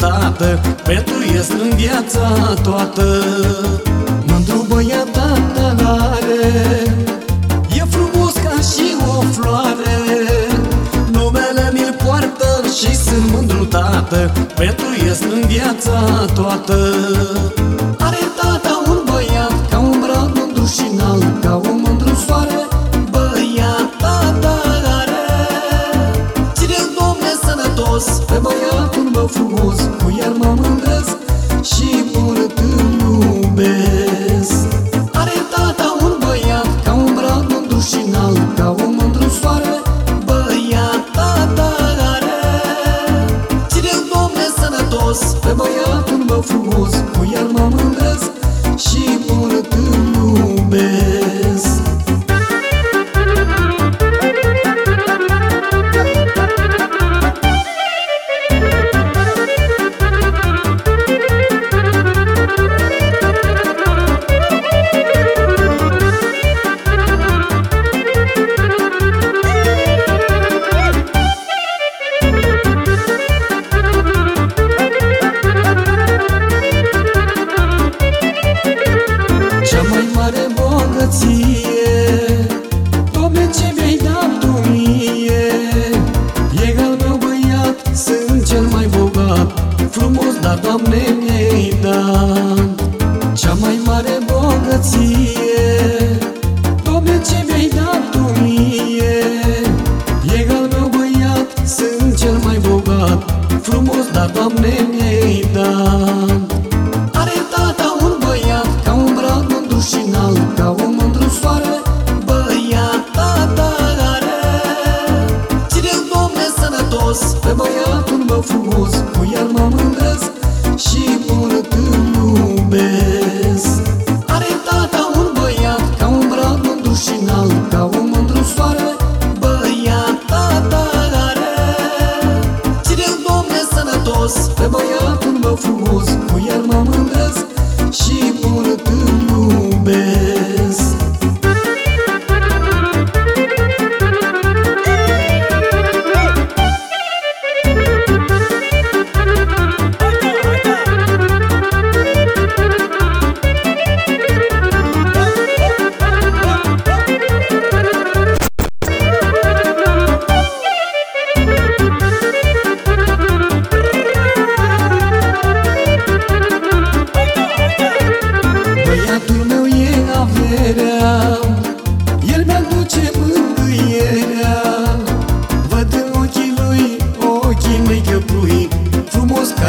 tată Pentru ies în viața toată. Mândru băiat tata are E frumos ca și o floare. Numele mi-l poartă și sunt mândru tată Pentru ies în viața toată. Are tata Frumos, dar Doamne mi-ai dat. Are tata un băiat ca un brad mândru și înalt Ca un mândru soare băiat tata are. Ține-l, Domne, sănătos pe băiatul meu frumos Cu el mă mândresc băiatul meu frumos Cu el mă mândresc și mult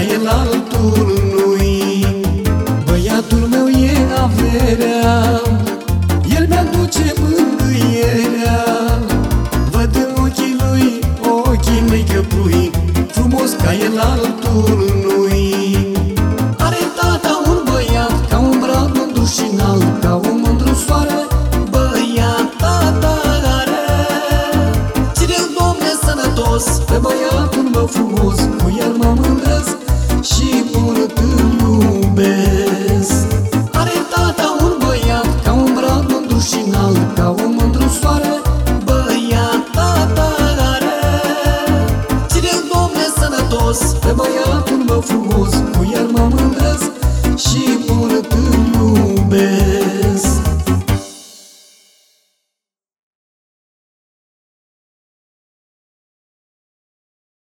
Frumos ca el altul nu-i Băiatul meu e averea. El mi-aduce mângâierea. Văd în ochii lui, ochii mei căprui Frumos ca el altul nu-i are tata un băiat ca un brad mândru și înalt Ca un mândru soare. Băiat tata are. Ține-l, Domne, sănătos pe băiatul meu frumos novo.